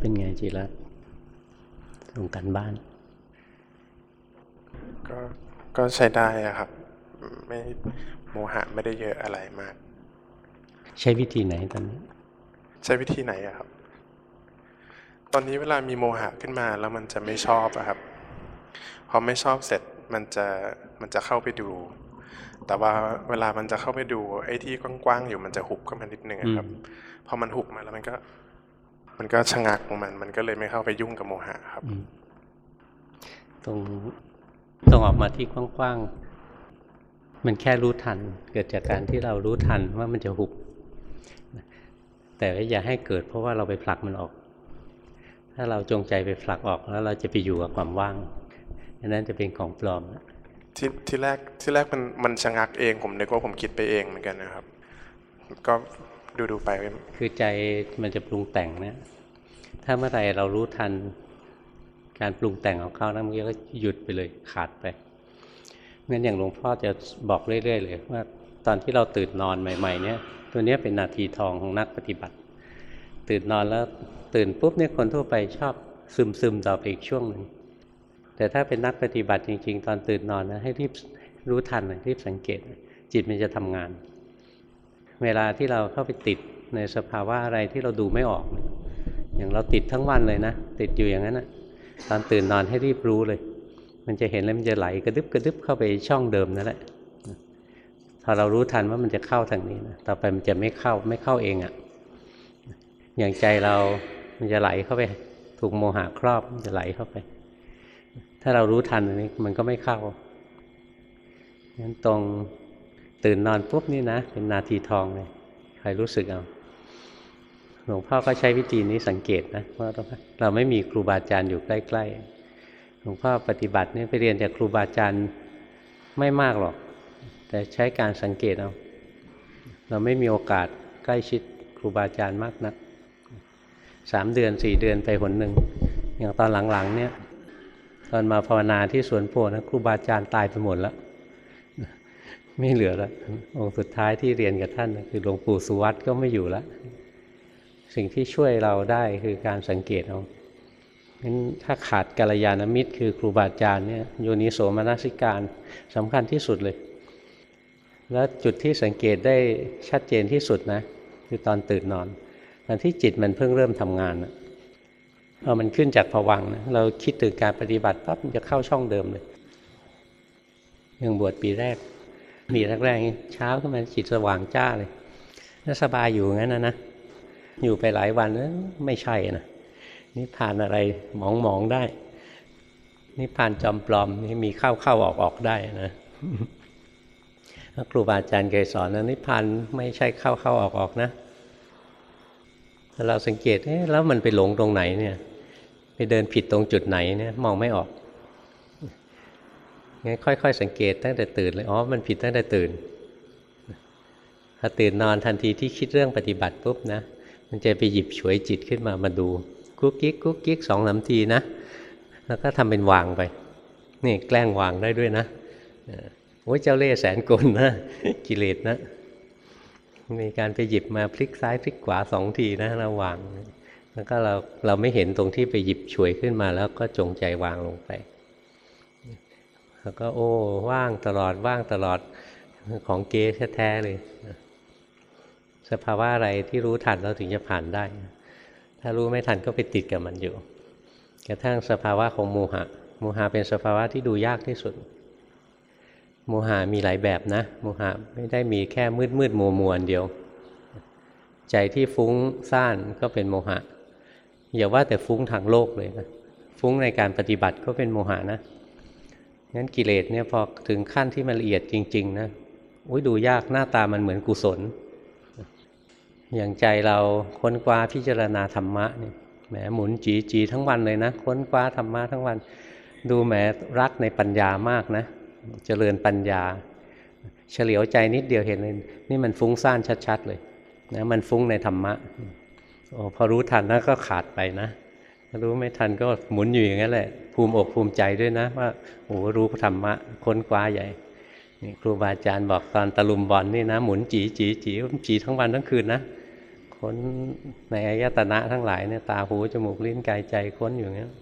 เป็นไงจิรัตส่งกันบ้าน ก็ก็ใช้ได้อะครับ ไม่โมหะไม่ได้เยอะอะไรมาก ใช้วิธีไหนตอนนี้ ใช้วิธีไหนอะครับ ตอนนี้เวลามีโมหะขึ้นมาแล้วมันจะไม่ชอบอะครับ พอไม่ชอบเสร็จมันจะมันจะเข้าไปดู แต่ว่าเวลามันจะเข้าไปดู ไอ้ที่กว้างๆอยู่มันจะหุบเข้ามานิดนึงอะครับ พอมันหุบมาแล้วมันก็ มันก็ชะงักของมัน มันก็เลยไม่เข้าไปยุ่งกับโมหะครับอืมตรงตรงออกมาที่กว้างๆมันแค่รู้ทัน เกิดจากการที่เรารู้ทันว่ามันจะหุบ แต่ว่าอย่าให้เกิดเพราะว่าเราไปผลักมันออก ถ้าเราจงใจไปผลักออกแล้วเราจะไปอยู่กับความว่างอันนั้นจะเป็นของปลอมนะที่ที่แรกที่แรกมันมันชะงักเองผมนึกว่าผมคิดไปเองเหมือนกันนะครับ ก็ ดูดูไป คือใจมันจะปรุงแต่งเนะถ้าเมื่อไหร่เรารู้ทันการปรุงแต่งของเขาแล้วมันก็หยุดไปเลยขาดไปงั้นอย่างหลวงพ่อจะบอกเรื่อยๆเลยว่าตอนที่เราตื่นนอนใหม่ๆเนี่ยตัวเนี้ยเป็นนาทีทองของนักปฏิบัติ ตื่นนอนแล้วตื่นปุ๊บเนี่ยคนทั่วไปชอบซึมซึมๆต่อไปอีกช่วงหนึ่งแต่ถ้าเป็นนักปฏิบัติจริง ๆ ตอนตื่นนอนนะให้รีบรู้ทันรีบสังเกต จิตมันจะทำงาน เวลาที่เราเข้าไปติดในสภาวะอะไรที่เราดูไม่ออก อย่างเราติดทั้งวันเลยนะ ติดอยู่อย่างนั้นนะตอนตื่นนอนให้รีบรู้เลย มันจะเห็นแล้วมันจะไหลกระดึบกระดึบเข้าไปช่องเดิมนั่นแหละพอเรารู้ทันว่ามันจะเข้าทางนี้นะต่อไปมันจะไม่เข้าไม่เข้าเองอะ่ะอย่างใจเรา มันจะไหลเข้าไป ถูกโมหะครอบมันจะไหลเข้าไป ถ้าเรารู้ทันอันนี้มันก็ไม่เข้างั้นตรง ตื่นนอนปุ๊บนี่นะ เป็นนาทีทองเลยใครรู้สึกเอาหลวงพ่อก็ใช้วิธีนี้สังเกตนะว่าเราไม่มีครูบาอาจารย์อยู่ใกล้ๆหลวงพ่อปฏิบัติเนี่ยไปเรียนจากครูบาอาจารย์ไม่มากหรอก แต่ใช้การสังเกตเอาเราไม่มีโอกาสใกล้ชิดครูบาอาจารย์มากนักสามเดือนสี่เดือนไปหนหนึ่งอย่างตอนหลังๆเนี่ยตอนมาภาวนาที่สวนโพนะครูบาอาจารย์ตายไปหมดแล้ว ไม่เหลือแล้วองค์สุดท้ายที่เรียนกับท่าน คือหลวงปู่สุวัตก็ไม่อยู่แล้วสิ่งที่ช่วยเราได้คือการสังเกตเอางั้นถ้าขาดกัลยาณมิตร คือครูบาอาจารย์เนี่ยโยนิโสมนสิการสำคัญที่สุดเลย แล้วจุดที่สังเกตได้ชัดเจนที่สุดนะ คือตอนตื่นนอนตอนที่จิตมันเพิ่งเริ่มทำงานนะพอมันขึ้นจากผวังนะเราคิดถึงการปฏิบัติปั๊บมันจะเข้าช่องเดิมเลยยังบวชปีแรก มีแรกๆเช้าขึ้นมาจิตสว่างจ้าเลยแล้วสบายอยู่งั้นนะนะอยู่ไปหลายวันแล้วไม่ใช่นะนี่ผ่านอะไรมองมองๆได้นี่ผ่านจอมปลอมนี่มีเข้าเข้าออกออกได้นะครูบาอาจารย์เคยสอนนะนิพพานไม่ใช่เข้าเข้าออกออกนะแต่เราสังเกตเอ๊ะแล้วมันไปหลงตรงไหนเนี่ย ไปเดินผิดตรงจุดไหนเนี่ย มองไม่ออก งั้นค่อย ๆ สังเกตตั้งแต่ตื่นเลยอ๋อมันผิดตั้งแต่ตื่นพอตื่นนอนทันทีที่คิดเรื่องปฏิบัติปุ๊บนะ มันจะไปหยิบฉวยจิตขึ้นมามาดูกุ๊กกิ๊กกุ๊กกิ๊กสองสามทีนะ แล้วก็ทำเป็นวางไป นี่แกล้งวางได้ด้วยนะโอ้ยเจ้าเล่ห์แสนกลนะกิเลสนะมีการไปหยิบมาพลิกซ้ายพลิกขวาสองทีนะระวาง แล้วก็เราเราไม่เห็นตรงที่ไปหยิบฉวยขึ้นมาแล้วก็จงใจวางลงไป แล้วก็โอ้ว่างตลอดว่างตลอดของเก๊แท้ๆเลย สภาวะอะไรที่รู้ทันเราถึงจะผ่านได้ ถ้ารู้ไม่ทันก็ไปติดกับมันอยู่ กระทั่งสภาวะของโมหะ โมหะเป็นสภาวะที่ดูยากที่สุด โมหะมีหลายแบบนะ โมหะไม่ได้มีแค่มืดมืดมัวมัวนเดียว ใจที่ฟุ้งซ่านก็เป็นโมหะ อย่าว่าแต่ฟุ้งทางโลกเลยนะ ฟุ้งในการปฏิบัติก็เป็นโมหะนะ งั้นกิเลสเนี่ยพอถึงขั้นที่มันละเอียดจริง ๆ นะอุ้ยดูยากหน้าตามันเหมือนกุศล อย่างใจเราค้นคว้าพิจารณาธรรมะเนี่ยแหมหมุนจีจีทั้งวันเลยนะ ค้นคว้าธรรมะทั้งวัน ดูแหมรักในปัญญามากนะเจริญปัญญา เฉลียวใจนิดเดียวเห็นเลยนี่มันฟุ้งซ่านชัด ๆ เลยนะมันฟุ้งในธรรมะโอ้พอรู้ทันนะก็ขาดไปนะ รู้ไม่ทันก็หมุนอยู่อย่างนั้นแหละ ภูมิอกภูมิใจด้วยนะ ว่าโอ้รู้ธรรมะค้นคว้าใหญ่นี่ครูบาอาจารย์บอกตอนตะลุมบอลนี่นะ หมุนจีจีจีจีทั้งวันทั้งคืนนะค้นในอายตนะทั้งหลายเนี่ยตาหูจมูกลิ้นกายใจค้นอยู่อย่างเงี้ย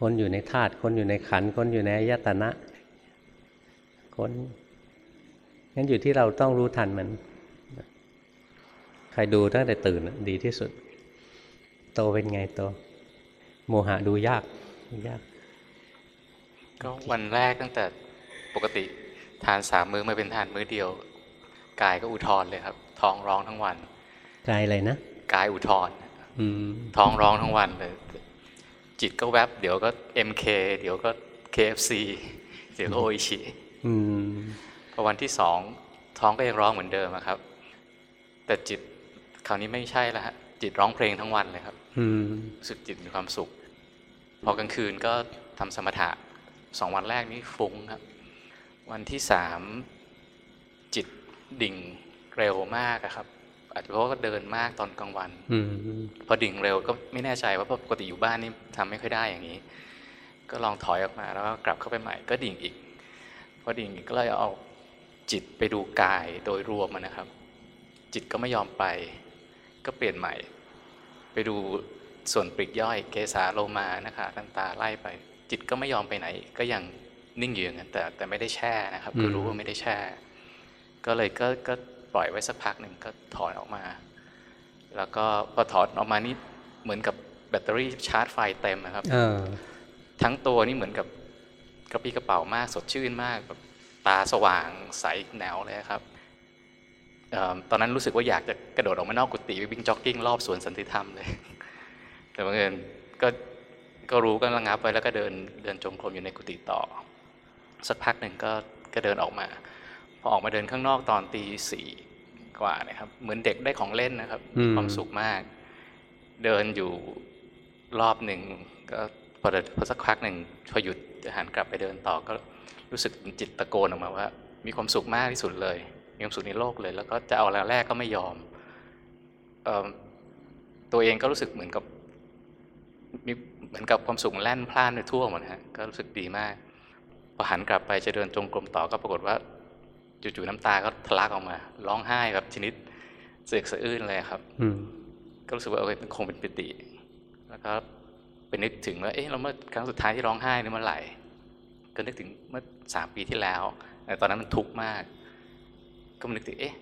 ค้นอยู่ในธาตุค้นอยู่ในขันค้นอยู่ในอายตนะค้นงั้นอยู่ที่เราต้องรู้ทันมัน ใครดูตั้งแต่ตื่นดีที่สุด โตเป็นไงโต โมหะดูยากดูยาก ก็วันแรกตั้งแต่ปกติทานสามมื้อมาเป็นทานมื้อเดียว กายก็อุทธรเลยครับ ท้องร้องทั้งวันกายอะไรนะกายอุทธรอืมท้องร้องทั้งวันเลยจิตก็แวบเดี๋ยวก็ MK เดี๋ยวก็ KFC เดี๋ยวก็โออิชิอืมพอวันที่สองท้องก็ยังร้องเหมือนเดิมอะครับ แต่จิตคราวนี้ไม่ใช่แล้วฮะจิตร้องเพลงทั้งวันเลยครับอืม รู้สึกจิตมีความสุข พอกลางคืนก็ทำสมถะสองวันแรกนี้ฟุ้งครับ วันที่สามจิตดิ่งเร็วมากอะครับอาจจะเพราะว่าเดินมากตอนกลางวันอืมพอดิ่งเร็วก็ไม่แน่ใจว่าปกติอยู่บ้านนี่ทำไม่ค่อยได้อย่างนี้ ก็ลองถอยออกมาแล้วก็กลับเข้าไปใหม่ก็ดิ่งอีก พอดิ่งอีกก็เลยเอาจิตไปดูกายโดยรวมอะนะครับ จิตก็ไม่ยอมไป ก็เปลี่ยนใหม่ ไปดูส่วนปลีกย่อยเกสาโลมานะคะตันตาไล่ไป จิตก็ไม่ยอมไปไหน ก็ยังนิ่งอยู่อย่างนั้นแต่แต่ไม่ได้แช่นะครับคือรู้ว่าไม่ได้แช่ ก็เลยก็ก็ปล่อยไว้สักพักหนึ่งก็ถอนออกมา แล้วก็พอถอนออกมานี่เหมือนกับแบตเตอรี่ชาร์จไฟเต็มนะครับเออทั้งตัวนี่เหมือนกับกระปรี้กระเป๋ามากสดชื่นมากแบบตาสว่างใสแนวเลยครับเออ ตอนนั้นรู้สึกว่าอยากจะกระโดดออกมานอกกุฏิไปวิ่งจ็อกกิ้งรอบสวนสันติธรรมเลย แต่บังเอิญก็ก็รู้ก็ระงับไว้แล้วก็เดินเดินจงกรมอยู่ในกุฏิต่อ สักพักหนึ่งก็ก็เดินออกมา พอออกมาเดินข้างนอกตอนตีสี่กว่านะครับ เหมือนเด็กได้ของเล่นนะครับอืมมีความสุขมาก เดินอยู่รอบหนึ่งก็พอเดินพอสักพักหนึ่งพอหยุดจะหันกลับไปเดินต่อก็รู้สึกจิตตะโกนออกมาว่า มีความสุขมากที่สุดเลย มีความสุขในโลกเลย แล้วก็จะเอาอะไรแรกก็ไม่ยอมเอิ่มตัวเองก็รู้สึกเหมือนกับมีเหมือนกับความสุขมันแล่นพล่านไปทั่วหมดฮะก็รู้สึกดีมากพอหันกลับไปจะเดินจงกรมต่อก็ปรากฏว่าจู่ๆน้ำตาก็ทะลักออกมา ร้องไห้แบบชนิดเสือกสะอื้นเลยครับ อืมก็รู้สึกว่าเออมันคงเป็นปิติ แล้วก็ไปนึกถึงว่าเอ๊ะเราเมื่อครั้งสุดท้ายที่ร้องไห้นี่เมื่อไหร่ก็นึกถึงเมื่อสามปีที่แล้วแต่ตอนนั้นมันทุกข์มาก ก็มานึกถึงเอ๊ะ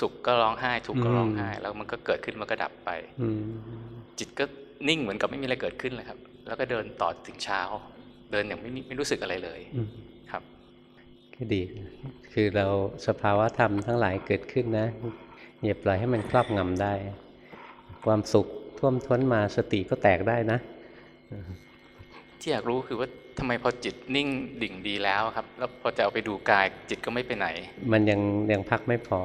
สุขก็ร้องไห้ทุกข์ก็ร้องไห้ แล้วมันก็เกิดขึ้นมันก็ดับไปอืมจิตก็นิ่งเหมือนกับไม่มีอะไรเกิดขึ้นเลยครับ แล้วก็เดินต่อถึงเช้า เดินอย่างไม่มีไม่รู้สึกอะไรเลยอืมครับก็ดี คือเราสภาวะธรรมทั้งหลายเกิดขึ้นนะอย่าปล่อยให้มันครอบงำได้ ความสุขท่วมท้นมาสติก็แตกได้นะ ที่อยากรู้คือว่าทำไมพอจิตนิ่งดิ่งดีแล้วครับ แล้วพอจะเอาไปดูกายจิตก็ไม่ไปไหน มันยังยังพักไม่พอ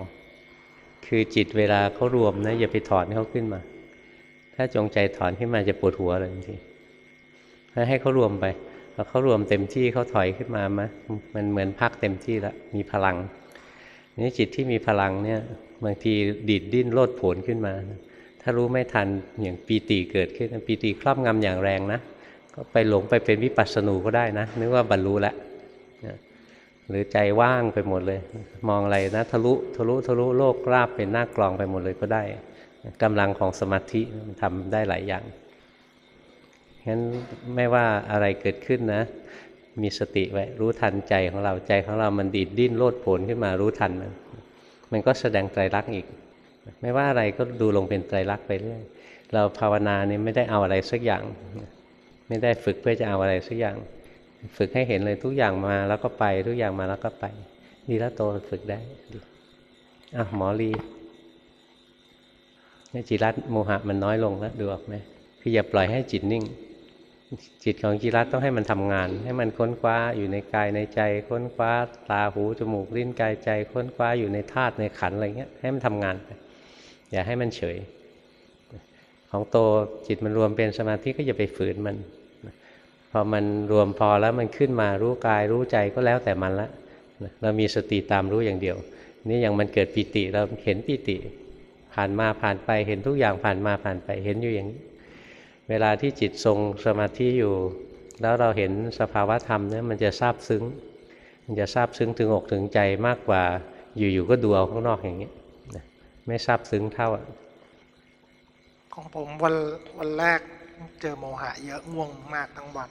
คือจิตเวลาเขารวมนะอย่าไปถอนเขาขึ้นมา ถ้าจงใจถอนขึ้นมาจะปวดหัวเลยจริงให้เขารวมไปพอเขารวมเต็มที่เขาถอยขึ้นมามามันเหมือนพักเต็มที่ล้วมีพลังนี่จิตที่มีพลังเนี่ยบางทีดีดดิ้นโลดโผนขึ้นมา ถ้ารู้ไม่ทันอย่างปีติเกิดขึ้นปีติครอบงำอย่างแรงนะ ก็ไปหลงไปเป็นวิปัสสนูก็ได้นะนึกว่าบรรลุแล้วหรือใจว่างไปหมดเลย มองอะไรนะทะลุทะลุทะลุโลกราบเป็นหน้ากลองไปหมดเลยก็ได้กำลังของสมาธิมันทำได้หลายอย่างงั้นไม่ว่าอะไรเกิดขึ้นนะ มีสติไว้รู้ทันใจของเราใจของเรามันดีดดิ้นโลดโผนขึ้นมารู้ทันมันมันก็แสดงไตรลักษณ์อีก ไม่ว่าอะไรก็ดูลงเป็นไตรลักษณ์ไปเรื่อยเราภาวนาเนี่ยไม่ได้เอาอะไรสักอย่าง ไม่ได้ฝึกเพื่อจะเอาอะไรสักอย่าง ฝึกให้เห็นเลยทุกอย่างมาแล้วก็ไป ทุกอย่างมาแล้วก็ไปดีแล้วโตฝึกได้ดีอะหมอลีเนี่ยจิรัตโมหะมันน้อยลงแล้วดูออกไหมคืออย่าปล่อยให้จิตนิ่ง จิตของจิรัตต้องให้มันทำงาน ให้มันค้นคว้าอยู่ในกายในใจ ค้นคว้าตาหูจมูกลิ้นกายใจ ค้นคว้าอยู่ในธาตุในขันอะไรเงี้ยให้มันทำงานไปอย่าให้มันเฉย ของโตจิตมันรวมเป็นสมาธิก็อย่าไปฝืนมันพอมันรวมพอแล้วมันขึ้นมารู้กายรู้ใจก็แล้วแต่มันละเรามีสติตามรู้อย่างเดียว นี่อย่างมันเกิดปิติเราเห็นปิติ ผ่านมาผ่านไปเห็นทุกอย่างผ่านมาผ่านไปเห็นอยู่อย่างนี้เวลาที่จิตทรงสมาธิอยู่ แล้วเราเห็นสภาวะธรรมเนี่ยมันจะซาบซึ้ง มันจะซาบซึ้งถึงอกถึงใจมากกว่าอยู่ๆก็ดูเอาข้างนอกอย่างนี้ไม่ซาบซึ้งเท่าอะ ของผมวันวันแรกเจอโมหะเยอะง่วงมากทั้งวัน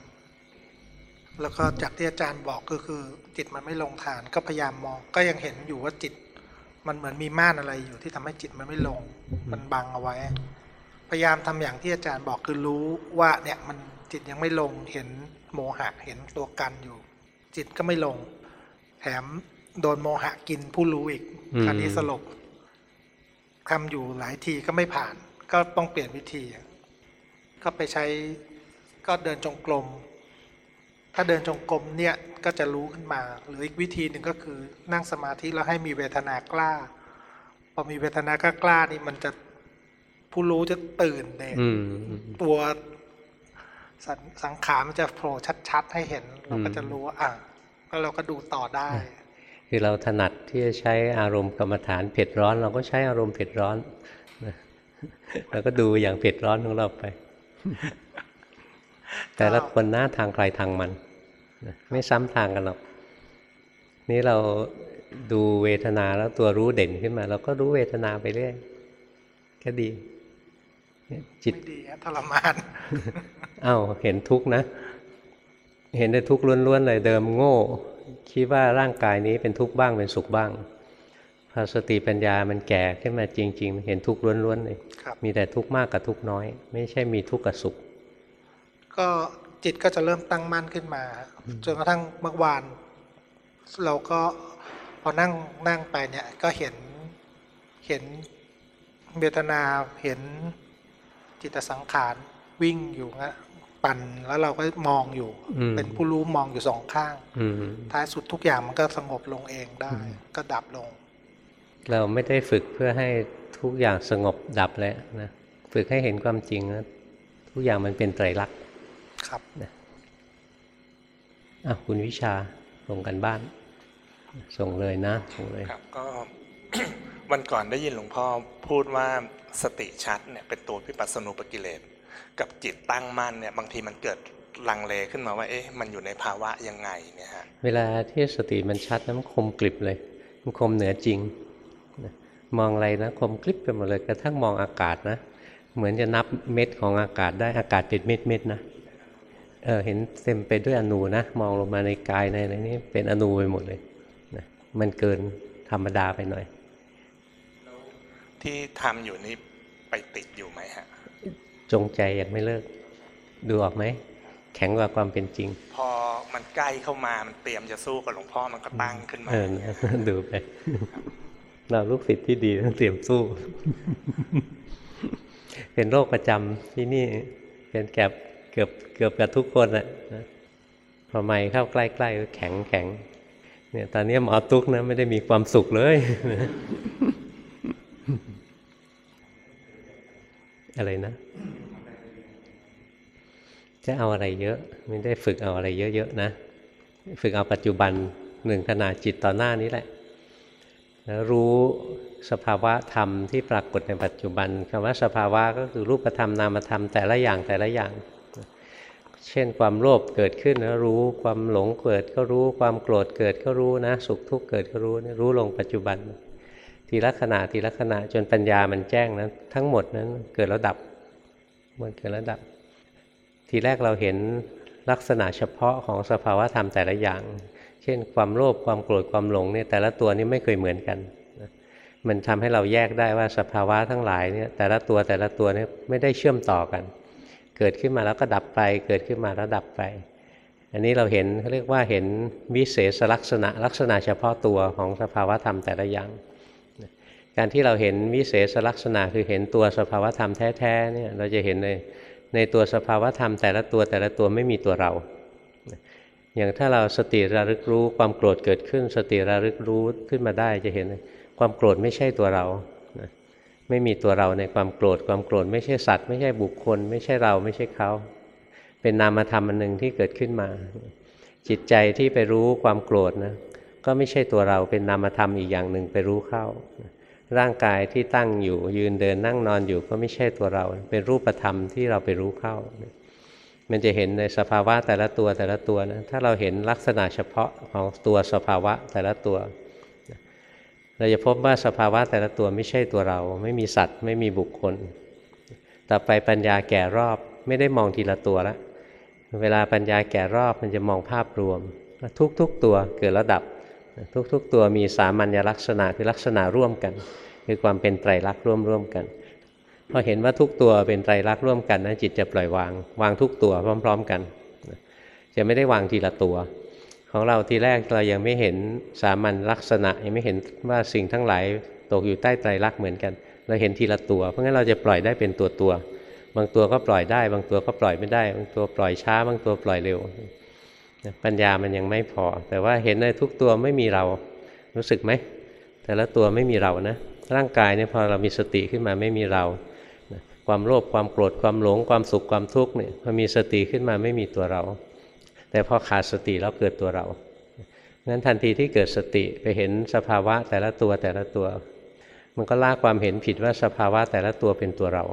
แล้วก็จากที่อาจารย์บอกก็คือจิตมันไม่ลงฐานก็พยายามมองก็ยังเห็นอยู่ว่าจิต มันเหมือนมีม่านอะไรอยู่ที่ทำให้จิตมันไม่ลง มันบังเอาไว้ พยายามทำอย่างที่อาจารย์บอกคือรู้ว่าเนี่ยมันจิตยังไม่ลงเห็นโมหะเห็นตัวกันอยู่ จิตก็ไม่ลง แถมโดนโมหะกินผู้รู้อีกอืมคราวนี้สลบทำอยู่หลายทีก็ไม่ผ่าน ก็ต้องเปลี่ยนวิธี ก็ไปใช้ก็เดินจงกรมถ้าเดินจงกรมเนี่ยก็จะรู้ขึ้นมา หรืออีกวิธีหนึ่งก็คือนั่งสมาธิแล้วให้มีเวทนากล้า พอมีเวทนากล้าๆนี่มันจะผู้รู้จะตื่นเลยอืมตัวสงสังขารมันจะโผล่ชัด ๆ ให้เห็น เราก็อืมจะรู้ว่าอะแล้วเราก็ดูต่อได้ คือเราถนัดที่จะใช้อารมณ์กรรมฐานเผ็ดร้อน เราก็ใช้อารมณ์เผ็ดร้อน นะเราก็ดูอย่างเผ็ดร้อนของเราไป แต่ละคนหน้าทางใครทางมันนะไม่ซ้ำทางกันหรอก นี่เราดูเวทนาแล้วตัวรู้เด่นขึ้นมา เราก็รู้เวทนาไปเรื่อยก็ดีเนี่ยจิตไม่ดีฮะทรมานอ้าวเห็นทุกข์นะ เห็นได้ทุกข์ล้วนๆเลยเดิมโง่ คิดว่าร่างกายนี้เป็นทุกข์บ้างเป็นสุขบ้าง พอสติปัญญามันแก่ขึ้นมาจริง ๆ เห็นทุกข์ล้วนๆเลยครับมีแต่ทุกข์มากกับทุกข์น้อย ไม่ใช่มีทุกข์กับสุข ก็จิตก็จะเริ่มตั้งมั่นขึ้นมาจนกระทั่งเมื่อวาน เราก็พอนั่งนั่งไปเนี่ยก็เห็นเห็นเวทนาเห็นจิตสังขารวิ่งอยู่นะปั่นแล้วเราก็มองอยู่อืมเป็นผู้รู้มองอยู่สองข้างอืมท้ายสุดทุกอย่างมันก็สงบลงเองได้ ก็ดับลง เราไม่ได้ฝึกเพื่อให้ทุกอย่างสงบดับแล้วนะฝึกให้เห็นความจริงนะทุกอย่างมันเป็นไตรลักษณ์ครับอะคุณวิชาส่งกันบ้าน ส่งเลยนะส่งเลยครับก็วันก่อนได้ยินหลวงพ่อพูดว่าสติชัดเนี่ยเป็นตัวพิปัสสนูปกิเลสกับจิตตั้งมั่นเนี่ยบางทีมันเกิดลังเลขึ้นมาว่าเอ๊ะมันอยู่ในภาวะยังไงเนี่ยฮะเวลาที่สติมันชัดนะมันคมกริบเลย มันคมเหนือจริงนะ มองอะไรนะคมกริบไปหมดเลยกระทั่งมองอากาศนะ เหมือนจะนับเม็ดของอากาศได้อากาศเป็นเม็ดเม็ดๆนะเออเห็นเต็มไปด้วยอนูนะ มองลงมาในกายในอะไรนี่เป็นอนูไปหมดเลยนะมันเกินธรรมดาไปหน่อย ที่ทำอยู่นี่ไปติดอยู่ไหมฮะ จงใจยังไม่เลิก ดูออกไหมแข็งกว่าความเป็นจริง พอมันใกล้เข้ามามันเตรียมจะสู้กับหลวงพ่อมันก็ตั้งขึ้นมาเอออย่างเงี้ยดูไป เราลูกศิษย์ที่ดีต้องเตรียมสู้ เป็นโรคประจำที่นี่เป็นแกบเกือบเกือบกับทุกคนอะนะพอไม่เข้าใกล้ๆก็แข็งแข็งเนี่ยตอนนี้หมอตุ๊กนะไม่ได้มีความสุขเลย อะไรนะ จะเอาอะไรเยอะ ไม่ได้ฝึกเอาอะไรเยอะๆนะ ฝึกเอาปัจจุบันหนึ่งขณะจิตต่อหน้านี้แหละ แล้วรู้สภาวะธรรมที่ปรากฏในปัจจุบันคำว่าสภาวะก็คือรูปธรรมนามธรรมแต่ละอย่างแต่ละอย่าง เช่นความโลภเกิดขึ้นแล้วรู้ความหลงเกิดก็รู้ความโกรธเกิดก็รู้นะ สุขทุกข์เกิดก็รู้นี่รู้ลงปัจจุบัน ทีละขณะทีละขณะจนปัญญามันแจ้งนะทั้งหมดนั้นเกิดแล้วดับมันเกิดแล้วดับ ทีแรกเราเห็นลักษณะเฉพาะของสภาวะธรรมแต่ละอย่าง เช่น ความโลภความโกรธความหลงเนี่ยแต่ละตัวนี้ไม่เคยเหมือนกัน มันทำให้เราแยกได้ว่าสภาวะทั้งหลายเนี่ยแต่ละตัวแต่ละตัวเนี่ยไม่ได้เชื่อมต่อกัน เกิดขึ้นมาแล้วก็ดับไป เกิดขึ้นมาแล้วดับไป อันนี้เราเห็นเขาเรียกว่าเห็นวิเศษลักษณะลักษณะเฉพาะตัวของสภาวะธรรมแต่ละอย่างการที่เราเห็นวิเศษลักษณะคือเห็นตัวสภาวะธรรมแท้ๆเนี่ยเราจะเห็นในในตัวสภาวะธรรมแต่ละตัวแต่ละตัวไม่มีตัวเรา อย่างถ้าเราสติระลึกรู้ ความโกรธเกิดขึ้น สติระลึกรู้ขึ้นมาได้จะเห็นความโกรธไม่ใช่ตัวเรานะไม่มีตัวเราในความโกรธ ความโกรธไม่ใช่สัตว์ ไม่ใช่บุคคล ไม่ใช่เราไม่ใช่เขา เป็นนามธรรมอันหนึ่งที่เกิดขึ้นมา จิตใจที่ไปรู้ความโกรธนะก็ไม่ใช่ตัวเราเป็นนามธรรมอีกอย่างหนึ่งไปรู้เข้า ร่างกายที่ตั้งอยู่ยืนเดินนั่งนอนอยู่ก็ไม่ใช่ตัวเรา เป็นรูปธรรมที่เราไปรู้เข้า มันจะเห็นในสภาวะแต่ละตัวแต่ละตัวนะถ้าเราเห็นลักษณะเฉพาะของตัวสภาวะแต่ละตัว เราจะพบว่าสภาวะแต่ละตัวไม่ใช่ตัวเรา ไม่มีสัตว์ ไม่มีบุคคลตต่อไปปัญญาแก่รอบไม่ได้มองทีละตัวละเวลาปัญญาแก่รอบมันจะมองภาพรวม ทุกๆตัวเกิดแล้วดับ ทุกๆตัวมีสามัญลักษณะคือลักษณะร่วมกัน คือความเป็นไตรลักษณ์ร่วมร่วมๆกัน พอเห็นว่าทุกตัวเป็นไตรลักษณ์ร่วมกันนะจิตจะปล่อยวาง วางทุกตัวพร้อม ๆกัน จะไม่ได้วางทีละตัว ของเราทีแรกเรายังไม่เห็นสามัญลักษณะ ยังไม่เห็นว่าสิ่งทั้งหลายตกอยู่ใต้ไตรลักษณ์เหมือนกัน เราเห็นทีละตัว เพราะงั้นเราจะปล่อยได้เป็นตัวตัว บางตัวก็ปล่อยได้ บางตัวก็ปล่อยไม่ได้ บางตัวปล่อยช้า บางตัวปล่อยเร็ว ปัญญามันยังไม่พอ แต่ว่าเห็นในทุกตัวไม่มีเรารู้สึกไหมแต่ละตัวไม่มีเรานะร่างกายเนี่ยพอเรามีสติขึ้นมาไม่มีเรา ความโลภความโกรธความหลงความสุขความทุกข์เนี่ยพอมีสติขึ้นมาไม่มีตัวเรา แต่พอขาดสติแล้วเกิดตัวเรางั้นทันทีที่เกิดสติไปเห็นสภาวะแต่ละตัวแต่ละตัว มันก็ลากความเห็นผิดว่าสภาวะแต่ละตัวเป็นตัวเรา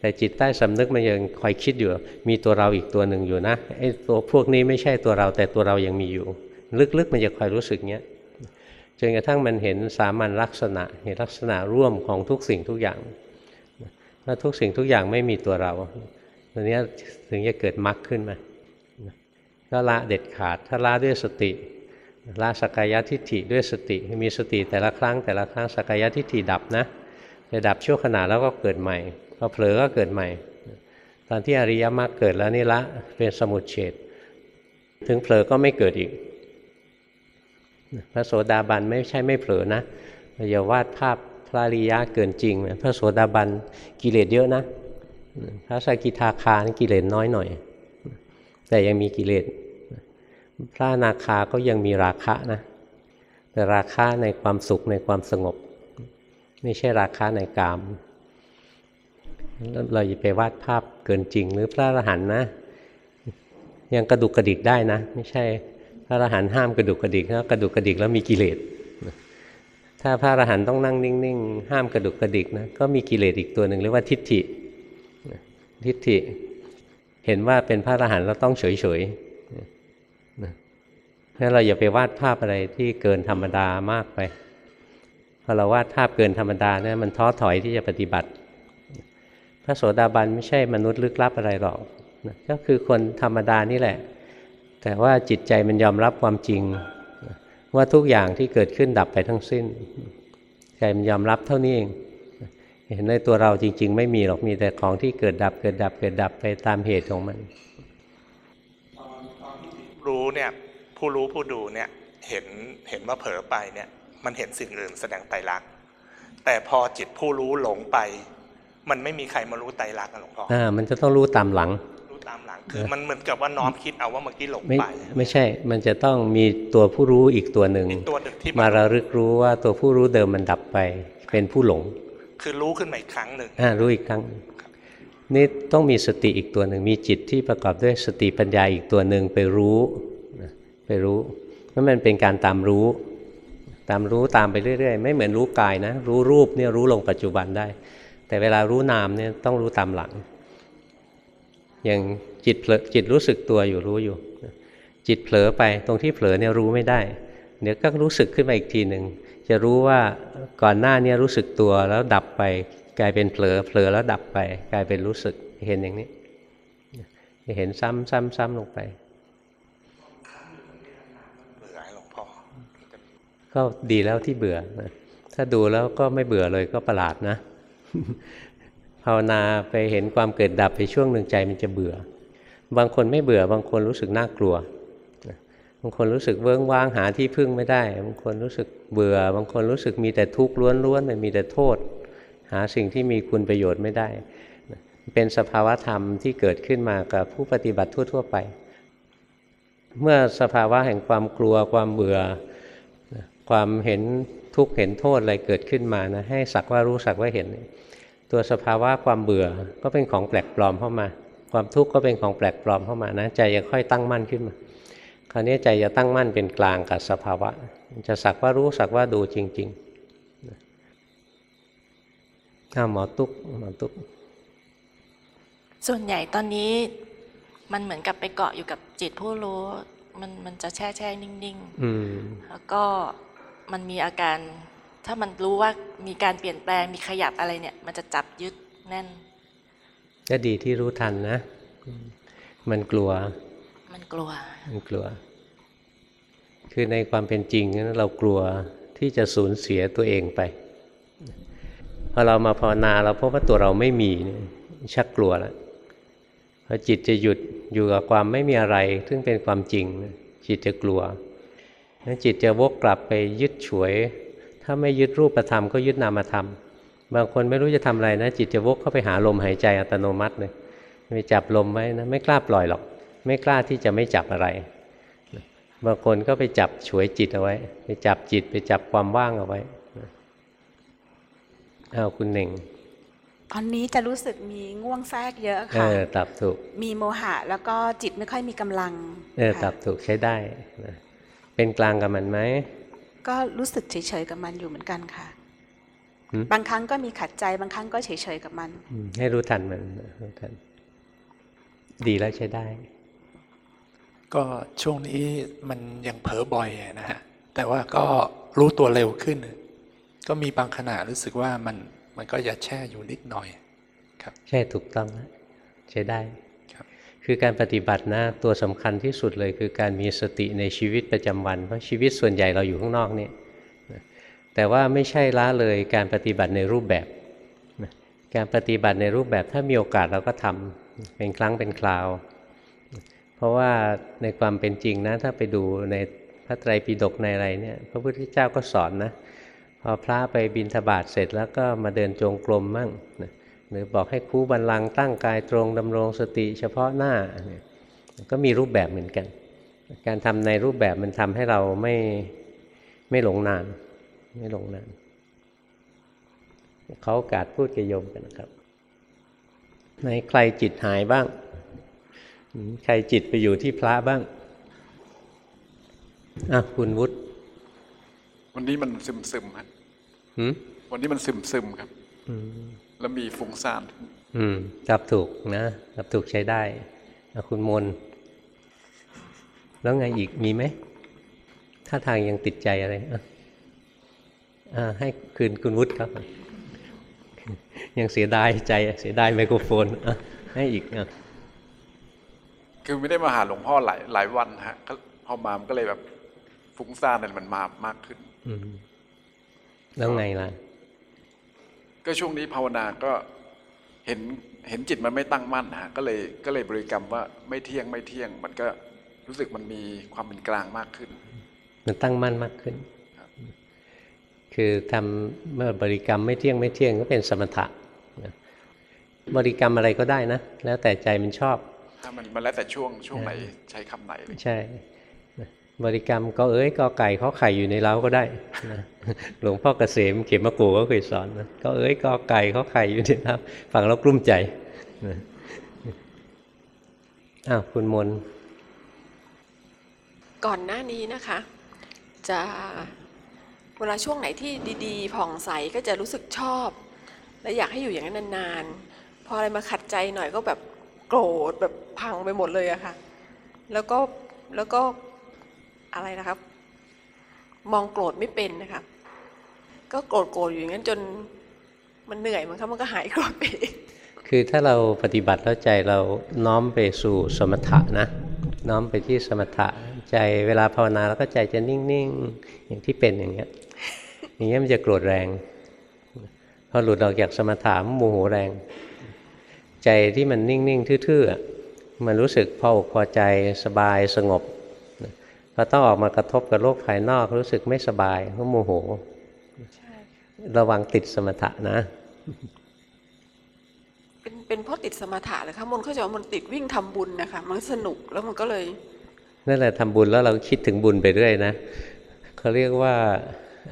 แต่จิตใต้สำนึกมันยังคอยคิดอยู่ มีตัวเราอีกตัวหนึ่งอยู่นะไอ้ตัวพวกนี้ไม่ใช่ตัวเราแต่ตัวเรายังมีอยู่ ลึกๆมันจะคอยรู้สึกเงี้ยจนกระทั่งมันเห็นสามัญลักษณะเห็นลักษณะร่วมของทุกสิ่งทุกอย่าง ว่าทุกสิ่งทุกอย่างไม่มีตัวเราตรงนี้ถึงจะเกิดมรรคขึ้นมาก็ละเด็ดขาด ถ้าละด้วยสติละสกายทิฏฐิด้วยสติ มีสติแต่ละครั้งแต่ละครั้งสกายทิฏฐิดับนะจะดับชั่วขณะแล้วก็เกิดใหม่พอเผลอก็เกิดใหม่ ตอนที่อริยมรรคเกิดแล้วนี่ละเป็นสมุทเฉดถึงเผลอก็ไม่เกิดอีก พระโสดาบันไม่ใช่ไม่เผลอนะอย่าวาดภาพ พระริยะเกินจริงพระโสดาบันกิเลสเยอะนะ พระสกิทาคานกิเลสน้อยหน่อย แต่ยังมีกิเลส พระนาคาก็ยังมีราคะนะ แต่ราคะในความสุขในความสงบ ไม่ใช่ราคะในกาม เราอย่าไปวาดภาพเกินจริง หรือพระอรหันต์นะ ยังกระดุกกระดิกได้นะ ไม่ใช่พระอรหันต์ห้ามกระดุกกระดิกนะกระดุกกระดิกแล้วมีกิเลส ถ้าพระอรหันต์ต้องนั่งนิ่งๆ ห้ามกระดุกกระดิกนะ ก็มีกิเลสอีกตัวหนึ่งเรียกว่าทิฏฐิ ทิฏฐิ เห็นว่าเป็นพระอรหันต์แล้วต้องเฉยๆนะงั้นเราอย่าไปวาดภาพอะไรที่เกินธรรมดามากไป พอเราวาดภาพเกินธรรมดาเนี่ยมันท้อถอยที่จะปฏิบัติ พระโสดาบันไม่ใช่มนุษย์ลึกลับอะไรหรอกนะก็คือคนธรรมดานี่แหละ แต่ว่าจิตใจมันยอมรับความจริง ว่าทุกอย่างที่เกิดขึ้นดับไปทั้งสิ้นใจมันยอมรับเท่านี้เองเห็นในตัวเราจริง ๆ ไม่มีหรอกมีแต่ของที่เกิดดับเกิดดับเกิดดับไปตามเหตุของมันรู้เนี่ยผู้รู้ผู้ดูเนี่ยเห็นเห็นว่าเผลอไปเนี่ยมันเห็นสิ่งอื่นแสดงไตรลักษณ์แต่พอจิตผู้รู้หลงไป มันไม่มีใครมารู้ไตรลักษณ์อะหลวงพ่ออ่ามันจะต้องรู้ตามหลังรู้ ตามหลัง คือมันเหมือนกับว่าน้อมคิดเอาว่าเมื่อกี้หลงไม่ไปไม่ใช่ มันจะต้องมีตัวผู้รู้อีกตัวหนึ่งอีกตัวหนึ่งที่มาระลึกรู้ว่าตัวผู้รู้เดิมมันดับไป เป็นผู้หลง คือรู้ขึ้นมาอีกครั้งหนึ่งอ่ารู้อีกครั้งนี่ต้องมีสติอีกตัวหนึ่งมีจิตที่ประกอบด้วยสติปัญญาอีกตัวหนึ่งไปรู้นะไปรู้เพราะมันเป็นการตามรู้ ตามรู้ตามไปเรื่อย ๆ ไม่เหมือนรู้กายนะ รู้รูปเนี่ยรู้ลงปัจจุบันได้ แต่เวลารู้นามเนี่ยต้องรู้ตามหลัง อย่างจิตเผลอจิตรู้สึกตัวอยู่รู้อยู่ จิตเผลอไปตรงที่เผลอเนี่ยรู้ไม่ได้ เดี๋ยวก็รู้สึกขึ้นมาอีกทีหนึ่งจะรู้ว่าก่อนหน้านี้รู้สึกตัวแล้วดับไป กลายเป็นเผลอเผลอแล้วดับไป กลายเป็นรู้สึกเห็นอย่างนี้จะเห็นซ้ำซ้ำซ้ำลงไปเบื่อให้หลวงพ่อก็ดีแล้วที่เบื่อนะถ้าดูแล้วก็ไม่เบื่อเลยก็ประหลาดนะ ภาวนาไปเห็นความเกิดดับไปช่วงหนึ่งใจมันจะเบื่อ บางคนไม่เบื่อบางคนรู้สึกน่ากลัว บางคนรู้สึกเวิ้งว้างหาที่พึ่งไม่ได้ บางคนรู้สึกเบื่อ บางคนรู้สึกมีแต่ทุกข์ล้วนๆมันมีแต่โทษ หาสิ่งที่มีคุณประโยชน์ไม่ได้ เป็นสภาวะธรรมที่เกิดขึ้นมากับผู้ปฏิบัติทั่ว ๆ ไป เมื่อสภาวะแห่งความกลัวความเบื่อความเห็นทุกข์เห็นโทษอะไรเกิดขึ้นมานะให้สักว่ารู้สักว่าเห็น ตัวสภาวะความเบื่อก็เป็นของแปลกปลอมเข้ามา ความทุกข์ก็เป็นของแปลกปลอมเข้ามานะใจจะค่อยตั้งมั่นขึ้นมาคราวนี้ใจจะตั้งมั่นเป็นกลางกับสภาวะ จะสักว่ารู้สักว่าดูจริงๆอ้าวหมอตุ๊กหมอตุ๊กส่วนใหญ่ตอนนี้มันเหมือนกับไปเกาะอยู่กับจิตผู้รู้ มันมันจะแช่แช่นิ่งอืมๆแล้วก็มันมีอาการ ถ้ามันรู้ว่ามีการเปลี่ยนแปลงมีขยับอะไรเนี่ย มันจะจับยึดแน่น ก็ดีที่รู้ทันนะ มันกลัว มันกลัว มันกลัว คือในความเป็นจริงนั้นเรากลัวที่จะสูญเสียตัวเองไป พอเรามาภาวนาเราพบว่าตัวเราไม่มีเนี่ยชักกลัวแล้วพอจิตจะหยุดอยู่กับความไม่มีอะไร ซึ่งเป็นความจริงนะจิตจะกลัวแล้วจิตจะวกกลับไปยึดฉวย ถ้าไม่ยึดรูปธรรมก็ยึดนามธรรม บางคนไม่รู้จะทำอะไรนะ จิตจะวกเข้าไปหาลมหายใจอัตโนมัติเลยไปจับลมไว้นะ ไม่กล้าปล่อยหรอก ไม่กล้าที่จะไม่จับอะไร บางคนก็ไปจับฉวยจิตเอาไว้ ไปจับจิตไปจับความว่างเอาไว้เอาคุณเน่งตอนนี้จะรู้สึกมีง่วงแทรกเยอะเอค่ะอตับถูก มีโมหะแล้วก็จิตไม่ค่อยมีกำลัง เออค่ะตับถูกใช้ได้นะเป็นกลางกับมันไหม ก็รู้สึกเฉยๆกับมันอยู่เหมือนกันค่ะหืมบางครั้งก็มีขัดใจ บางครั้งก็เฉยๆกับมันอืมให้รู้ทันมันรู้ทัน ดีแล้วใช้ได้ ก็ช่วงนี้มันยังเผลอบ่อยอะนะฮะ แต่ว่าก็รู้ตัวเร็วขึ้น ก็มีบางขณะรู้สึกว่ามันมันก็จะแช่อยู่นิดหน่อย ครับใช่ถูกต้องแล้วใช้ได้ คือการปฏิบัตินะตัวสำคัญที่สุดเลย คือการมีสติในชีวิตประจำวัน เพราะชีวิตส่วนใหญ่เราอยู่ข้างนอกนี่แต่ว่าไม่ใช่ละเลยการปฏิบัติในรูปแบบ การปฏิบัติในรูปแบบถ้ามีโอกาสเราก็ทำเป็นครั้งเป็นคราว เพราะว่าในความเป็นจริงนะถ้าไปดูในพระไตรปิฎกในอะไรเนี่ยพระพุทธเจ้าก็สอนนะพอพระไปบิณฑบาตเสร็จแล้วก็มาเดินจงกรมมั่งนะ หรือบอกให้คูบันลังก์ตั้งกายตรงดำรงสติเฉพาะหน้าเนี่ยก็มีรูปแบบเหมือนกัน การทำในรูปแบบมันทำให้เราไม่ไม่หลงนาน ไม่หลงนานเขาโอกาสพูดกับโยมกันนะครับไหนใครจิตหายบ้างอืมใครจิตไปอยู่ที่พระบ้างอะคุณวุฒิวันนี้มันซึมซึมๆครับหืมวันนี้มันซึมซึมๆครับอืม แล้วมีฟุ้งซ่านอืมจับถูกนะจับถูกใช้ได้เอาคุณมน แล้วไงอีกมีไหมถ้าทางยังติดใจอะไรอะอ่าให้คืนคุณวุฒิครับ ยังเสียดายใจเสียดายไมโครโฟนอะให้อีกอะคือไม่ได้มาหาหลวงพ่อหลายหลายวันฮะก็พอมามันก็เลยแบบฟุ้งซ่านเนี่ยมันมามากขึ้นอืมแล้วไงล่ะ ก็ช่วงนี้ภาวนาก็เห็นเห็นจิตมันไม่ตั้งมั่นฮะก็เลยก็เลยบริกรรมว่าไม่เที่ยงไม่เที่ยง มันก็รู้สึกมันมีความเป็นกลางมากขึ้น มันตั้งมั่นมากขึ้น คือทำเมื่อบริกรรมไม่เที่ยงไม่เที่ยงก็เป็นสมถะนะบริกรรมอะไรก็ได้นะ แล้วแต่ใจมันชอบถ้ามันมันแล้วแต่ช่วงช่วงไหนใช้คำไหนเลยใช่นะ บริกรรมก็เอ้ยก็ไก่เขาไข่อยู่ในเล้าก็ได้หลวงพ่อเกษมเขมโกก็เคยสอนนะก็เอ้ยก็ไก่เขาไข่อยู่ในเล้าฟังแล้วกลุ้มใจอ้าวคุณมนก่อนหน้านี้นะคะ จะเวลาช่วงไหนที่ดีๆผ่องใสก็จะรู้สึกชอบ และอยากให้อยู่อย่างนั้นนานๆ พออะไรมาขัดใจหน่อยก็แบบโกรธแบบพังไปหมดเลยอะค่ะ แล้วก็แล้วก็ อะไรนะครับ มองโกรธไม่เป็นนะคะก็โกรธโกรธอยู่อย่างนั้นจนมันเหนื่อยมันครับมันก็หายโกรธไปคือถ้าเราปฏิบัติแล้วใจเราน้อมไปสู่สมถะนะ น้อมไปที่สมถะใจเวลาภาวนาแล้วก็ใจจะนิ่งๆอย่างที่เป็นอย่างเงี้ย อย่างเงี้ยมันจะโกรธแรง พอหลุดออกจากสมถะมันโมโหแรง ใจที่มันนิ่งๆทื่อๆมันรู้สึกพออกพอใจสบายสงบ อต้องออกมากระทบกับโลกภายนอกรู้สึกไม่สบายก็โมโหระวังติดสมถะนะ เป็นเป็นเพราะติดสมถะเลยค่ะมนเข้าใจว่ามันติดวิ่งทำบุญนะคะมันสนุกแล้วมันก็เลยนั่นแหละทำบุญแล้วเราคิดถึงบุญไปเรื่อยนะเขาเรียกว่า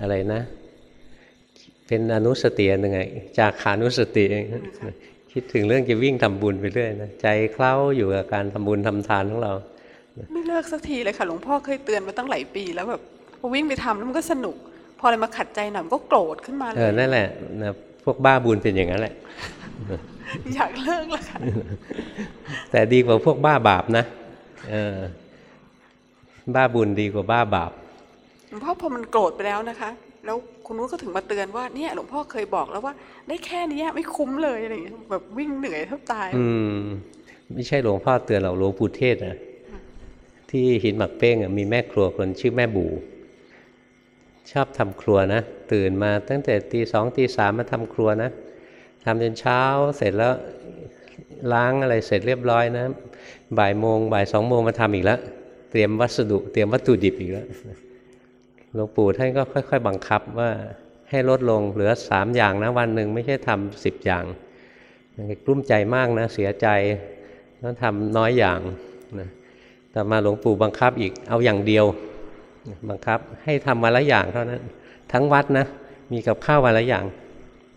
อะไรนะ เป็นอนุสติอันหนึ่งไงจากขานุสติเองคิดถึงเรื่องจะวิ่งทำบุญไปเรื่อยนะใจเคล้าอยู่กับการทำบุญทำทานของเรา ไม่เลิกสักทีเลยค่ะหลวงพ่อเคยเตือนมาตั้งหลายปี แล้วแบบพอวิ่งไปทำแล้วมันก็สนุก พออะไรมาขัดใจหน่อยมันก็โกรธขึ้นมาเลเออยนั่นแหละนะพวกบ้าบุญเป็นอย่างนั้นแหละ อยากเลิกแล้วค่ะแต่ดีกว่าพวกบ้าบาปนะเออบ้าบุญดีกว่าบ้าบาปหลวงพ่อพอมันโกรธไปแล้วนะคะ แล้วคุณนุ้นก็ถึงมาเตือนว่าเนี่ยหลวงพ่อเคยบอกแล้วว่า ได้แค่เนี้ยไม่คุ้มเลยอะไรอย่างเงี้ยแบบวิ่งเหนื่อยแทบตาย อืมไม่ใช่หลวงพ่อเตือนเราหลวงปู่เทศนะ ที่หินหมักเป้งมีแม่ครัวคนชื่อแม่บูชอบทำครัวนะ ตื่นมาตั้งแต่ตีสองตีสามมาทำครัวนะทำจนเช้าเสร็จแล้วล้างอะไรเสร็จเรียบร้อยนะ บ่ายโมงบ่ายสองโมงมาทำอีกแล้ว เตรียมวัสดุ เตรียมวัตถุดิบอีกแล้วหลวงปู่ท่านก็ค่อย ๆ บังคับว่าให้ลดลงเหลือสามอย่างนะวันหนึ่งไม่ใช่ทำสิบอย่างมันก็กลุ้มใจมากนะเสียใจต้องทำน้อยอย่างนะ ต่มาหลวงปู่บังคับอีกเอาอย่างเดียว บังคับให้ทำวันละอย่างเท่านั้น ทั้งวัดนะ มีกับข้าววันละอย่าง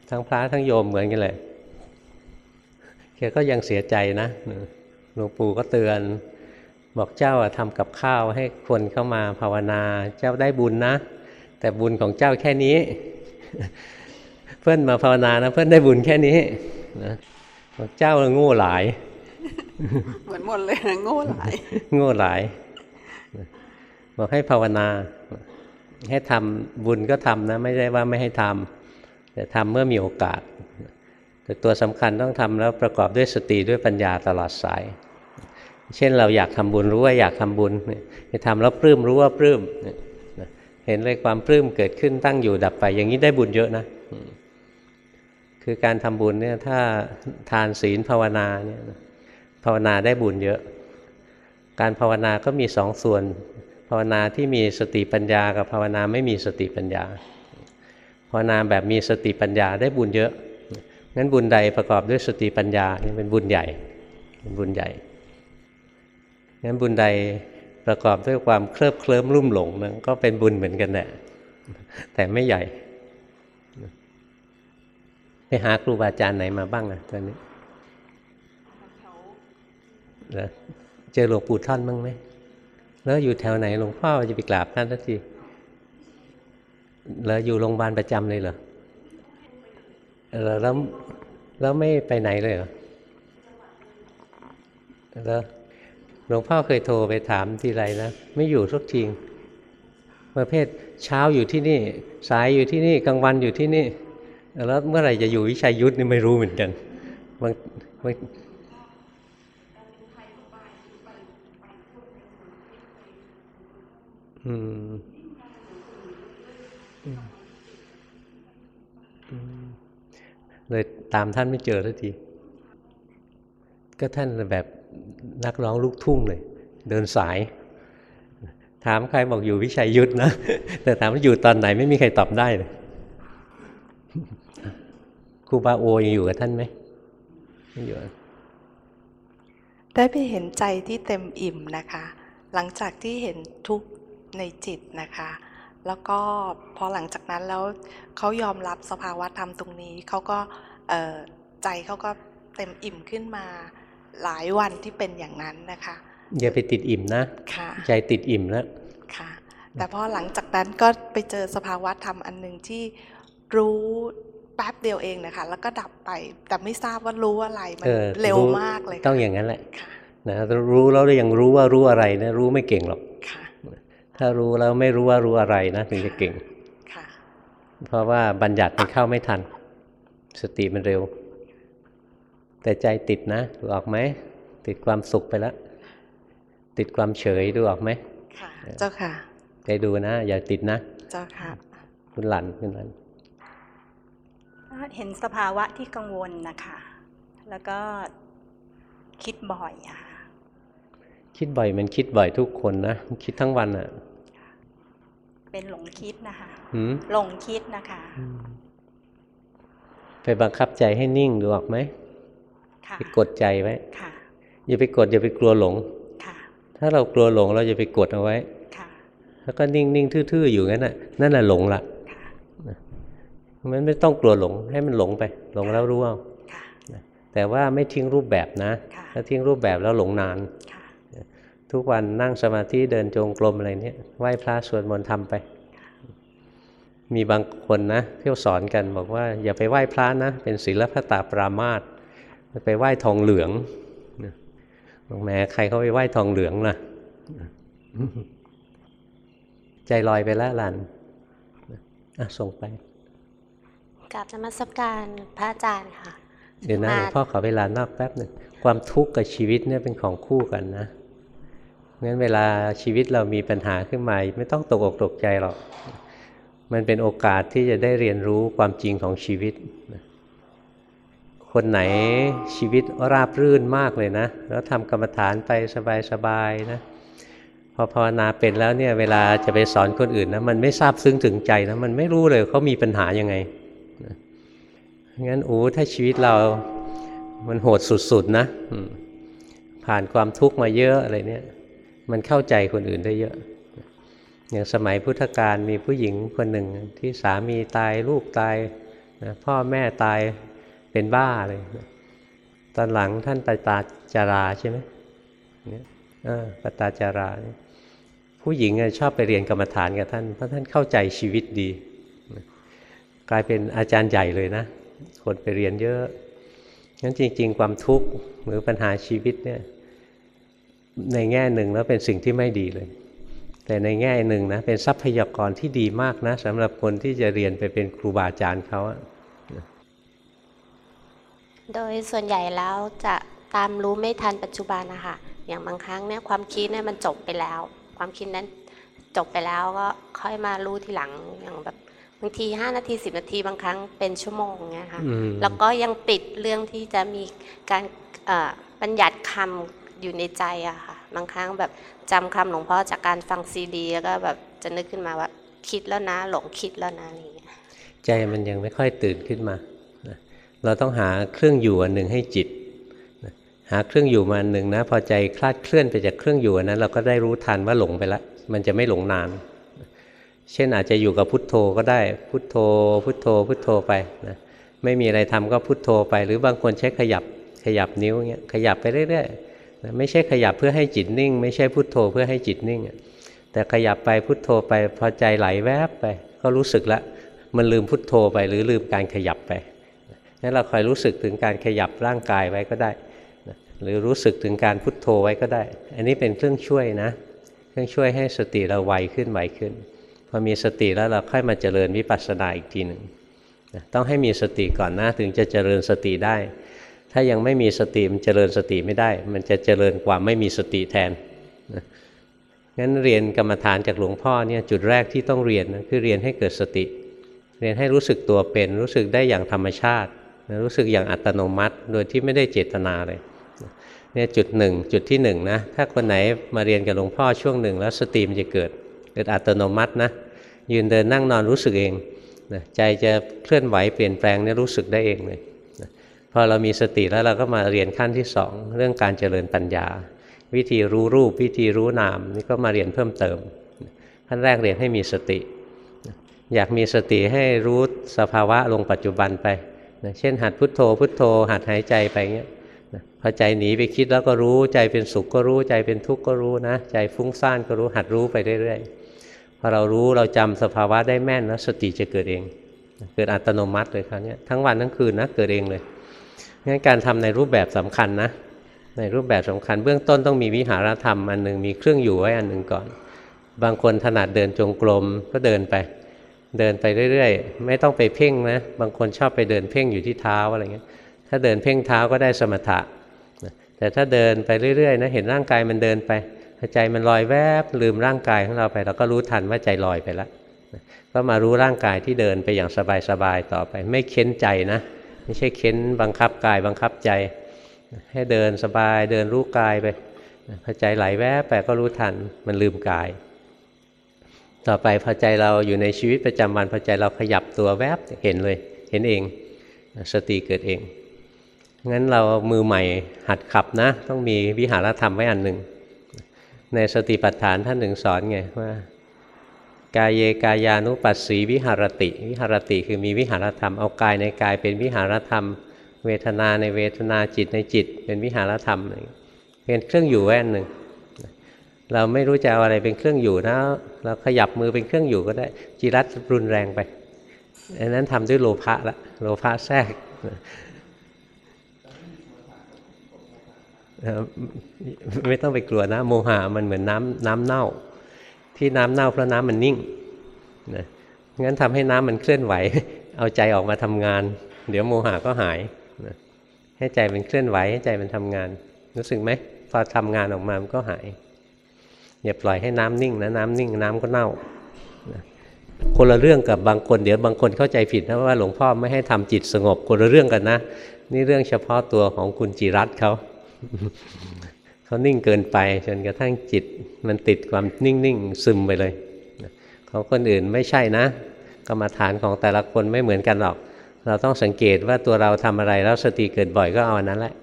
ทั้งพระทั้งโยมเหมือนกันเลยแกก็ยังเสียใจนะหลวงปู่ก็เตือน บอกเจ้าอะทำกับข้าวให้คนเข้ามาภาวนา เจ้าได้บุญนะ แต่บุญของเจ้าแค่นี้ เพื่อนมาภาวนานะ เพื่อนได้บุญแค่นี้นะบอกเจ้าโง่หลาย เหมือนหมดเลยนะโง่หลาย โง่หลาย บอกให้ภาวนา ให้ทำบุญก็ทำนะ ไม่ได้ว่าไม่ให้ทำแต่ทำเมื่อมีโอกาส แต่ตัวสำคัญต้องทำแล้วประกอบด้วยสติด้วยปัญญาตลอดสาย เช่นเราอยากทำบุญรู้ว่าอยากทำบุญไปทำแล้วปลื้มรู้ว่าปลื้มเห็นเลยความปลื้มเกิดขึ้นตั้งอยู่ดับไป อย่างนี้ได้บุญเยอะนะคือการทำบุญเนี่ยถ้าทานศีลภาวนาเนี่ย ภาวนาได้บุญเยอะ การภาวนาก็มีสองส่วน ภาวนาที่มีสติปัญญากับภาวนาไม่มีสติปัญญา ภาวนาแบบมีสติปัญญาได้บุญเยอะงั้นบุญใดประกอบด้วยสติปัญญานี่เป็นบุญใหญ่เป็นบุญใหญ่งั้นบุญใดประกอบด้วยความเคลิบเคลิ้มลุ่มหลงนะก็เป็นบุญเหมือนกันแหละแต่ไม่ใหญ่ ไปหาครูบาอาจารย์ไหนมาบ้างอะตอนนี้ แล้วเจอหลวงปู่ท่านบ้างไหมแล้วอยู่แถวไหนหลวงพ่อจะไปกราบท่านสักทีแล้วอยู่โรงพยาบาลประจำเลยเหรอแล้วแล้วแล้วไม่ไปไหนเลยเหรอแล้วหลวงพ่อเคยโทรไปถามทีไรนะไม่อยู่สักทีประเภทเช้าอยู่ที่นี่ สายอยู่ที่นี่กลางวันอยู่ที่นี่ แล้วเมื่อไหร่จะอยู่วิชัยยุทธนี่ไม่รู้เหมือนกันบางบาง อืมเลยตามท่านไม่เจอสักที ก็ท่านแบบนักร้องลูกทุ่งเลย เดินสาย ถามใครบอกอยู่วิชัยยุทธนะ แต่ถามว่าอยู่ตอนไหนไม่มีใครตอบได้เลยครูบาโอยังอยู่กับท่านไหมไม่อยู่ได้ไปเห็นใจที่เต็มอิ่มนะคะ หลังจากที่เห็นทุก ในจิตนะคะ แล้วก็พอหลังจากนั้นแล้วเขายอมรับสภาวะธรรมตรงนี้เขาก็เอ่อใจเขาก็เต็มอิ่มขึ้นมาหลายวันที่เป็นอย่างนั้นนะคะ อย่าไปติดอิ่มนะค่ะใจติดอิ่มแล้วค่ะ แต่พอหลังจากนั้นก็ไปเจอสภาวะธรรมอันหนึ่งที่รู้แป๊บเดียวเองนะคะ แล้วก็ดับไป แต่ไม่ทราบว่ารู้อะไรมันเออเร็วรู้มากเลยต้องอย่างนั้นแหละนะรู้แล้วยังรู้ว่ารู้อะไรนะรู้ไม่เก่งหรอกค่ะ ถ้ารู้แล้วไม่รู้ว่ารู้อะไรนะถึงจะเก่งค่ะเพราะว่าบัญญัติมันเข้าไม่ทัน สติมันเร็ว แต่ใจติดนะดูออกไหมติดความสุขไปแล้ว ติดความเฉยดูออกไหมค่ะ เจ้าค่ะใจดูนะ อย่าติดนะ เจ้าค่ะ คุณหลันคุณหลันเห็นสภาวะที่กังวลนะคะ แล้วก็คิดบ่อยอะค่ะคิดบ่อยมันคิดบ่อยทุกคนนะ คิดทั้งวันอะ เป็นหลงคิดนะคะหืมหลงคิดนะคะ ไปบังคับใจให้นิ่งดูออกไหมค่ะไปกดใจไว้ค่ะอย่าไปกดอย่าไปกลัวหลงค่ะถ้าเรากลัวหลงเราจะไปกดเอาไว้ค่ะแล้วก็นิ่งนิ่งทื่อๆอยู่งั้นน่ะนั่นน่ะหลงละนะมันไม่ต้องกลัวหลง ให้มันหลงไป หลงแล้วรู้เอานะแต่ว่าไม่ทิ้งรูปแบบนะ ถ้าทิ้งรูปแบบแล้วหลงนาน ทุกวันนั่งสมาธิเดินจงกรมอะไรเนี่ยไหว้พระสวดมนต์ทำไป มีบางคนนะเที่ยวสอนกันบอกว่า อย่าไปไหว้พระนะ เป็นศีลพตาปรามาสไปไหว้ทองเหลืองนะบอกแหม้ใครเขาไปไหว้ทองเหลืองล่ะ ใจลอยไปแล้วลันอะส่งไปกราบนมัสการพระอาจารย์ค่ะ เดี๋ยวนะหลวงพ่อขอเวลานอกแป๊บหนึ่งความทุกข์กับชีวิตเนี่ยเป็นของคู่กันนะ งั้นเวลาชีวิตเรามีปัญหาขึ้นมาไม่ต้องตกอกตกใจหรอก มันเป็นโอกาสที่จะได้เรียนรู้ความจริงของชีวิต คนไหนชีวิตราบรื่นมากเลยนะ แล้วทำกรรมฐานไปสบายๆนะ พอภาวนาเป็นแล้วเนี่ยเวลาจะไปสอนคนอื่นนะมันไม่ทราบซึ้งถึงใจนะมันไม่รู้เลยเขามีปัญหายังไงงั้นโอ้ถ้าชีวิตเรามันโหดสุดๆนะผ่านความทุกข์มาเยอะอะไรเนี่ย มันเข้าใจคนอื่นได้เยอะ อย่างสมัยพุทธกาลมีผู้หญิงคนหนึ่งที่สามีตายลูกตายนะพ่อแม่ตายเป็นบ้าเลยนะตอนหลังท่านปตาจาราใช่ไหมเนี่ยปตาจารานี่ผู้หญิงอะชอบไปเรียนกรรมฐานกับท่าน เพราะท่านเข้าใจชีวิตดี กลายเป็นอาจารย์ใหญ่เลยนะ คนไปเรียนเยอะงั้นจริง ๆ ความทุกข์หรือปัญหาชีวิตเนี่ย ในแง่หนึ่งแล้วเป็นสิ่งที่ไม่ดีเลย แต่ในแง่หนึ่งนะเป็นทรัพยากรที่ดีมากนะสำหรับคนที่จะเรียนไปเป็นครูบาอาจารย์เขาอะโดยส่วนใหญ่แล้วจะตามรู้ไม่ทันปัจจุบันนะคะอย่างบางครั้งเนี่ยความคิดเนี่ยมันจบไปแล้ว ความคิดนั้นจบไปแล้วก็ค่อยมารู้ทีหลังอย่างแบบบางที5นาที10นาทีบางครั้งเป็นชั่วโมงเงี้ยค่ะอืมแล้วก็ยังติดเรื่องที่จะมีการเอ่อบัญญัติคำ อยู่ในใจอะค่ะ บางครั้งแบบจำคำหลวงพ่อจากการฟังซีดี แล้วก็แบบจะนึกขึ้นมาว่าคิดแล้วนะ หลงคิดแล้วนะอะไรอย่างเงี้ยใจมันยังไม่ค่อยตื่นขึ้นมา เราต้องหาเครื่องอยู่อันหนึ่งให้จิต หาเครื่องอยู่มาอันหนึ่งนะ พอใจคลาดเคลื่อนไปจากเครื่องอยู่อันนั้น เราก็ได้รู้ทันว่าหลงไปล้วมันจะไม่หลงนาน เช่นอาจจะอยู่กับพุทโธก็ได้ พุทโธ พุทโธ พุทโธไปนะไม่มีอะไรทำก็พุทโธไป หรือบางคนใช้ขยับขยับนิ้วเงี้ยขยับไปเรื่อยๆ ไม่ใช่ขยับเพื่อให้จิตนิ่ง ไม่ใช่พุทโธเพื่อให้จิตนิ่ง แต่ขยับไปพุทโธไปพอใจไหลแวบไป ก็รู้สึกละ มันลืมพุทโธไปหรือลืมการขยับไปงั้นเราคอยรู้สึกถึงการขยับร่างกายไว้ก็ได้ หรือรู้สึกถึงการพุทโธไว้ก็ได้ อันนี้เป็นเครื่องช่วยนะ เครื่องช่วยให้สติเราไวขึ้นไวขึ้น พอมีสติแล้วเราค่อยมาเจริญวิปัสสนาอีกทีหนึ่งต้องให้มีสติก่อนนะถึงจะเจริญสติได้ ถ้ายังไม่มีสติมันเจริญสติไม่ได้ มันจะเจริญกว่าไม่มีสติแทนงั้นเรียนกรรมฐานจากหลวงพ่อเนี่ยจุดแรกที่ต้องเรียนนะคือเรียนให้เกิดสติ เรียนให้รู้สึกตัวเป็น รู้สึกได้อย่างธรรมชาติ รู้สึกอย่างอัตโนมัติ โดยที่ไม่ได้เจตนาเลยเนี่ยจุดหนึ่งจุดที่หนึ่งนะถ้าคนไหนมาเรียนกับหลวงพ่อช่วงหนึ่งแล้วสติมันจะเกิดเกิดอัตโนมัตินะยืนเดินนั่งนอนรู้สึกเองนะใจจะเคลื่อนไหวเปลี่ยนแปลงเนี่ยรู้สึกได้เองเลย พอเรามีสติแล้วเราก็มาเรียนขั้นที่สองเรื่องการเจริญปัญญา วิธีรู้รูปวิธีรู้นามนี่ก็มาเรียนเพิ่มเติมขั้นแรกเรียนให้มีสติ อยากมีสติให้รู้สภาวะลงปัจจุบันไปนะเช่น หัดพุทโธ พุทโธ หัดหายใจไปเงี้ยนะพอใจหนีไปคิดแล้วก็รู้ใจเป็นสุขก็รู้ใจเป็นทุกข์ก็รู้นะใจฟุ้งซ่านก็รู้หัดรู้ไปเรื่อยๆพอเรารู้เราจำสภาวะได้แม่นแล้วสติจะเกิดเอง เกิดอัตโนมัติเลยคราวนี้ทั้งวันทั้งคืนนะเกิดเองเลย งั้นการทำในรูปแบบสำคัญนะ ในรูปแบบสำคัญ เบื้องต้นต้องมีวิหารธรรมอันหนึ่งมีเครื่องอยู่ไว้อันหนึ่งก่อน บางคนถนัดเดินจงกรมก็เดินไป เดินไปเรื่อยๆ ไม่ต้องไปเพ่งนะ บางคนชอบไปเดินเพ่งอยู่ที่เท้าอะไรเงี้ย ถ้าเดินเพ่งเท้าก็ได้สมถะ แต่ถ้าเดินไปเรื่อยๆนะเห็นร่างกายมันเดินไปใจมันลอยแวบลืมร่างกายของเราไป เราก็รู้ทันว่าใจลอยไปแล้วก็มารู้ร่างกายที่เดินไปอย่างสบายๆต่อไป ไม่เค้นใจนะ ไม่ใช่เค้นบังคับกายบังคับใจ ให้เดินสบายเดินรู้กายไปพอใจไหลแวบไปก็รู้ทันมันลืมกาย ต่อไปพอใจเราอยู่ในชีวิตประจำวันพอใจเราขยับตัวแวบเห็นเลยเห็นเองสติเกิดเองงั้นเรามือใหม่หัดขับนะ ต้องมีวิหารธรรมไว้อันหนึ่งในสติปัฏฐานท่านหนึ่งสอนไงว่า กายเยกายานุปัสสีวิหารติ วิหารติคือมีวิหารธรรมเอากายในกายเป็นวิหารธรรม เวทนาในเวทนาจิตในจิต เป็นวิหารธรรมเป็นเครื่องอยู่แว่นหนึ่งเราไม่รู้จะเอาอะไรเป็นเครื่องอยู่นะเราขยับมือเป็นเครื่องอยู่ก็ได้จิรัตรุนแรงไปอันนั้นทำด้วยโลภะละโลภะแทรกไม่ต้องไปกลัวนะ โมหะมันเหมือนน้ำน้ำเน่า ที่น้ำเน่าเพราะน้ำมันนิ่งนะงั้นทำให้น้ำมันเคลื่อนไหว เอาใจออกมาทำงาน เดี๋ยวโมหะก็หายนะให้ใจมันเคลื่อนไหวให้ใจมันทำงาน รู้สึกไหมพอทำงานออกมามันก็หายอย่าปล่อยให้น้ำนิ่งนะน้ำนิ่งน้ำก็เน่านะคนละเรื่องกับบางคนเดี๋ยวบางคนเข้าใจผิดนะว่าหลวงพ่อไม่ให้ทำจิตสงบคนละเรื่องกันนะ นี่เรื่องเฉพาะตัวของคุณจิรัตเขา เขานิ่งเกินไปจนกระทั่งจิตมันติดความนิ่งๆซึมไปเลยของคนอื่นไม่ใช่นะ กรรมฐานของแต่ละคนไม่เหมือนกันหรอก เราต้องสังเกตว่าตัวเราทำอะไรแล้วสติเกิดบ่อยก็เอาอันนั้นแหละ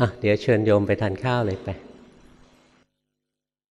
อะเดี๋ยวเชิญโยมไปทานข้าวเลยไป